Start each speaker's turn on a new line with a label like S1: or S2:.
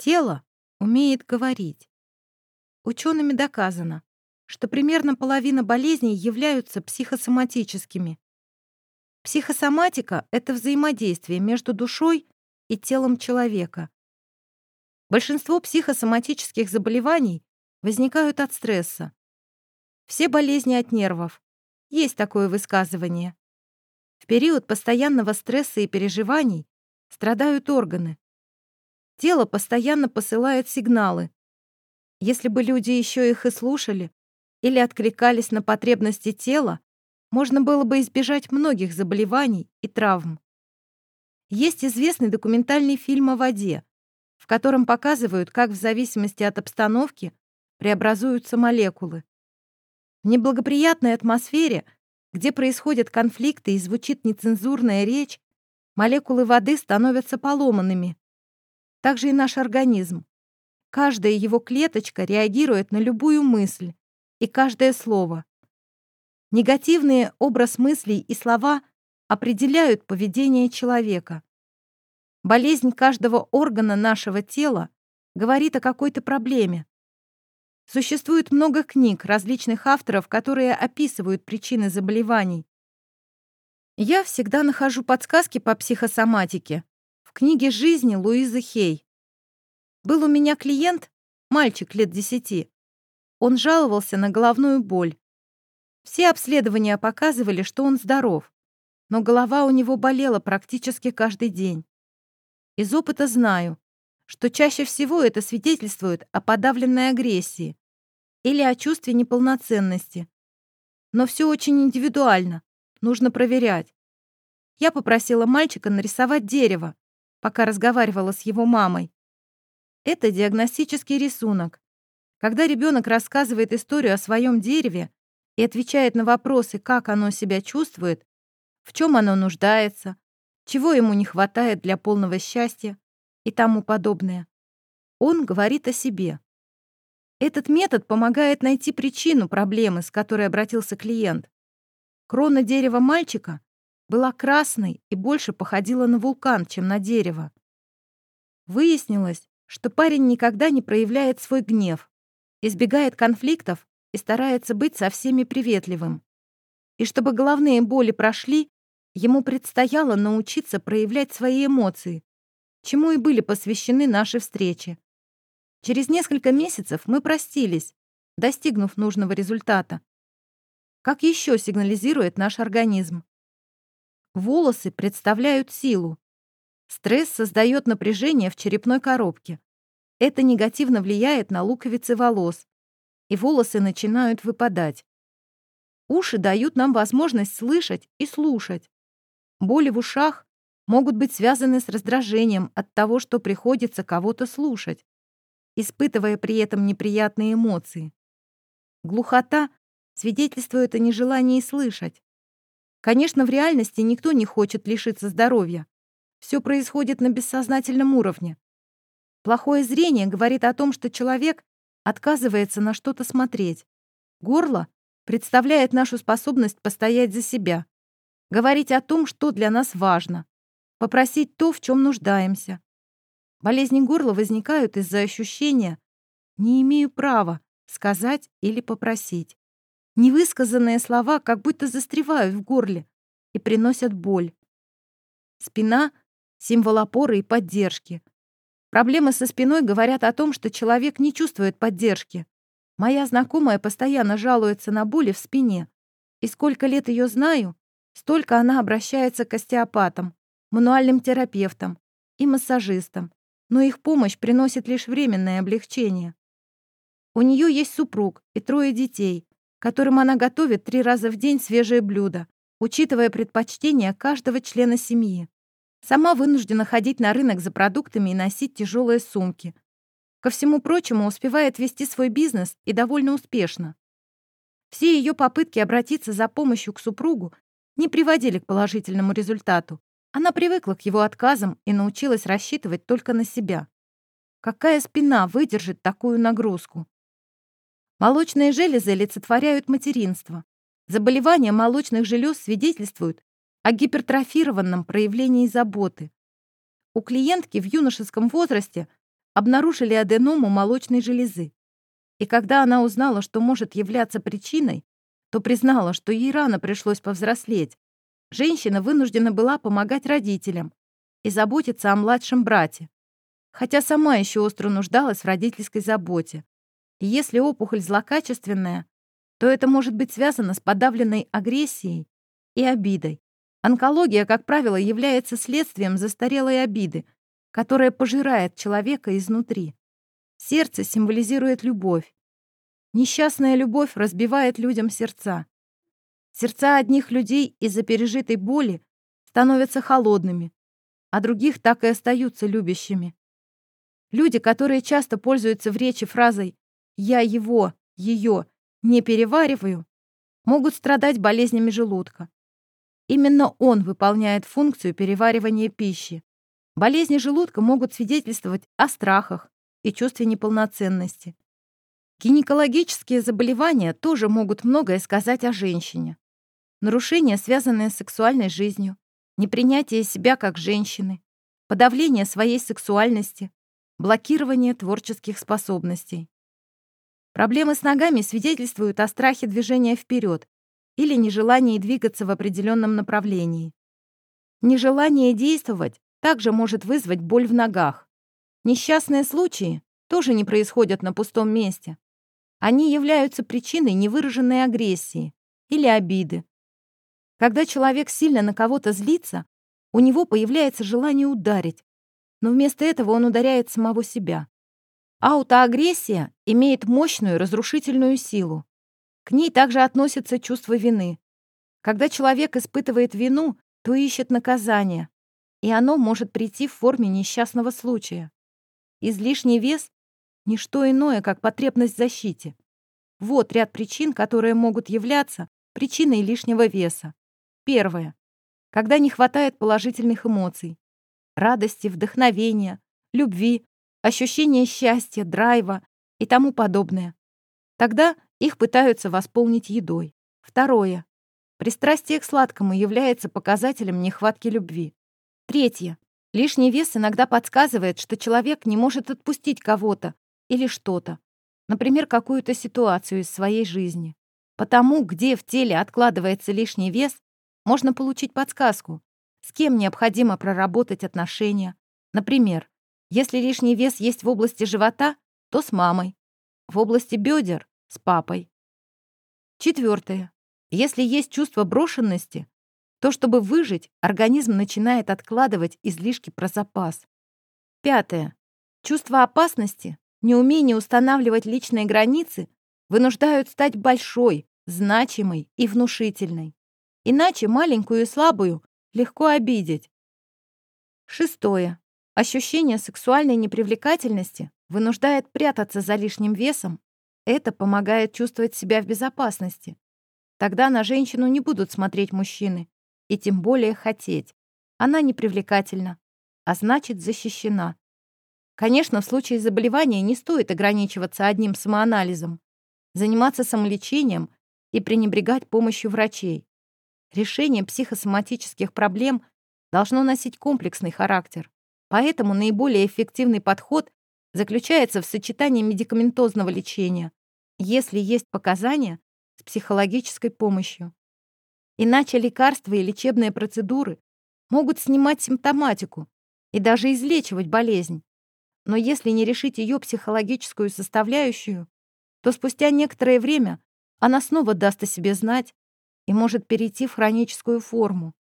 S1: Тело умеет говорить. Учеными доказано, что примерно половина болезней являются психосоматическими. Психосоматика — это взаимодействие между душой и телом человека. Большинство психосоматических заболеваний возникают от стресса. Все болезни от нервов. Есть такое высказывание. В период постоянного стресса и переживаний страдают органы. Тело постоянно посылает сигналы. Если бы люди еще их и слушали или откликались на потребности тела, можно было бы избежать многих заболеваний и травм. Есть известный документальный фильм о воде, в котором показывают, как в зависимости от обстановки преобразуются молекулы. В неблагоприятной атмосфере, где происходят конфликты и звучит нецензурная речь, молекулы воды становятся поломанными. Также и наш организм. Каждая его клеточка реагирует на любую мысль и каждое слово. Негативный образ мыслей и слова определяют поведение человека. Болезнь каждого органа нашего тела говорит о какой-то проблеме. Существует много книг различных авторов, которые описывают причины заболеваний. Я всегда нахожу подсказки по психосоматике в книге жизни Луизы Хей. Был у меня клиент, мальчик лет десяти. Он жаловался на головную боль. Все обследования показывали, что он здоров, но голова у него болела практически каждый день. Из опыта знаю, что чаще всего это свидетельствует о подавленной агрессии или о чувстве неполноценности. Но все очень индивидуально, нужно проверять. Я попросила мальчика нарисовать дерево, пока разговаривала с его мамой. Это диагностический рисунок. Когда ребенок рассказывает историю о своем дереве, и отвечает на вопросы, как оно себя чувствует, в чем оно нуждается, чего ему не хватает для полного счастья и тому подобное. Он говорит о себе. Этот метод помогает найти причину проблемы, с которой обратился клиент. Крона дерева мальчика была красной и больше походила на вулкан, чем на дерево. Выяснилось, что парень никогда не проявляет свой гнев, избегает конфликтов и старается быть со всеми приветливым. И чтобы головные боли прошли, ему предстояло научиться проявлять свои эмоции, чему и были посвящены наши встречи. Через несколько месяцев мы простились, достигнув нужного результата. Как еще сигнализирует наш организм? Волосы представляют силу. Стресс создает напряжение в черепной коробке. Это негативно влияет на луковицы волос, и волосы начинают выпадать. Уши дают нам возможность слышать и слушать. Боли в ушах могут быть связаны с раздражением от того, что приходится кого-то слушать, испытывая при этом неприятные эмоции. Глухота свидетельствует о нежелании слышать. Конечно, в реальности никто не хочет лишиться здоровья. Все происходит на бессознательном уровне. Плохое зрение говорит о том, что человек отказывается на что-то смотреть. Горло представляет нашу способность постоять за себя, говорить о том, что для нас важно, попросить то, в чем нуждаемся. Болезни горла возникают из-за ощущения «не имею права» сказать или попросить. Невысказанные слова как будто застревают в горле и приносят боль. Спина — символ опоры и поддержки. Проблемы со спиной говорят о том, что человек не чувствует поддержки. Моя знакомая постоянно жалуется на боли в спине. И сколько лет ее знаю, столько она обращается к остеопатам, мануальным терапевтам и массажистам. Но их помощь приносит лишь временное облегчение. У нее есть супруг и трое детей, которым она готовит три раза в день свежее блюдо, учитывая предпочтения каждого члена семьи. Сама вынуждена ходить на рынок за продуктами и носить тяжелые сумки. Ко всему прочему, успевает вести свой бизнес и довольно успешно. Все ее попытки обратиться за помощью к супругу не приводили к положительному результату. Она привыкла к его отказам и научилась рассчитывать только на себя. Какая спина выдержит такую нагрузку? Молочные железы олицетворяют материнство. Заболевания молочных желез свидетельствуют о гипертрофированном проявлении заботы. У клиентки в юношеском возрасте обнаружили аденому молочной железы. И когда она узнала, что может являться причиной, то признала, что ей рано пришлось повзрослеть. Женщина вынуждена была помогать родителям и заботиться о младшем брате, хотя сама еще остро нуждалась в родительской заботе. Если опухоль злокачественная, то это может быть связано с подавленной агрессией и обидой. Онкология, как правило, является следствием застарелой обиды, которая пожирает человека изнутри. Сердце символизирует любовь. Несчастная любовь разбивает людям сердца. Сердца одних людей из-за пережитой боли становятся холодными, а других так и остаются любящими. Люди, которые часто пользуются в речи фразой «я его, ее не перевариваю», могут страдать болезнями желудка. Именно он выполняет функцию переваривания пищи. Болезни желудка могут свидетельствовать о страхах и чувстве неполноценности. Гинекологические заболевания тоже могут многое сказать о женщине. Нарушения, связанные с сексуальной жизнью, непринятие себя как женщины, подавление своей сексуальности, блокирование творческих способностей. Проблемы с ногами свидетельствуют о страхе движения вперед или нежелании двигаться в определенном направлении. Нежелание действовать также может вызвать боль в ногах. Несчастные случаи тоже не происходят на пустом месте. Они являются причиной невыраженной агрессии или обиды. Когда человек сильно на кого-то злится, у него появляется желание ударить, но вместо этого он ударяет самого себя. Аутоагрессия имеет мощную разрушительную силу. К ней также относится чувство вины. Когда человек испытывает вину, то ищет наказание, и оно может прийти в форме несчастного случая. Излишний вес — ничто иное, как потребность в защите. Вот ряд причин, которые могут являться причиной лишнего веса. Первое. Когда не хватает положительных эмоций. Радости, вдохновения, любви, ощущения счастья, драйва и тому подобное. Тогда их пытаются восполнить едой. Второе. Пристрастие к сладкому является показателем нехватки любви. Третье. Лишний вес иногда подсказывает, что человек не может отпустить кого-то или что-то, например, какую-то ситуацию из своей жизни. Потому, где в теле откладывается лишний вес, можно получить подсказку, с кем необходимо проработать отношения. Например, если лишний вес есть в области живота, то с мамой, в области бедер с папой. Четвертое. Если есть чувство брошенности, то, чтобы выжить, организм начинает откладывать излишки про запас. Пятое. Чувство опасности, неумение устанавливать личные границы вынуждают стать большой, значимой и внушительной. Иначе маленькую и слабую легко обидеть. Шестое. Ощущение сексуальной непривлекательности вынуждает прятаться за лишним весом это помогает чувствовать себя в безопасности. Тогда на женщину не будут смотреть мужчины, и тем более хотеть. Она непривлекательна, а значит защищена. Конечно, в случае заболевания не стоит ограничиваться одним самоанализом, заниматься самолечением и пренебрегать помощью врачей. Решение психосоматических проблем должно носить комплексный характер, поэтому наиболее эффективный подход заключается в сочетании медикаментозного лечения, если есть показания с психологической помощью. Иначе лекарства и лечебные процедуры могут снимать симптоматику и даже излечивать болезнь. Но если не решить ее психологическую составляющую, то спустя некоторое время она снова даст о себе знать и может перейти в хроническую форму.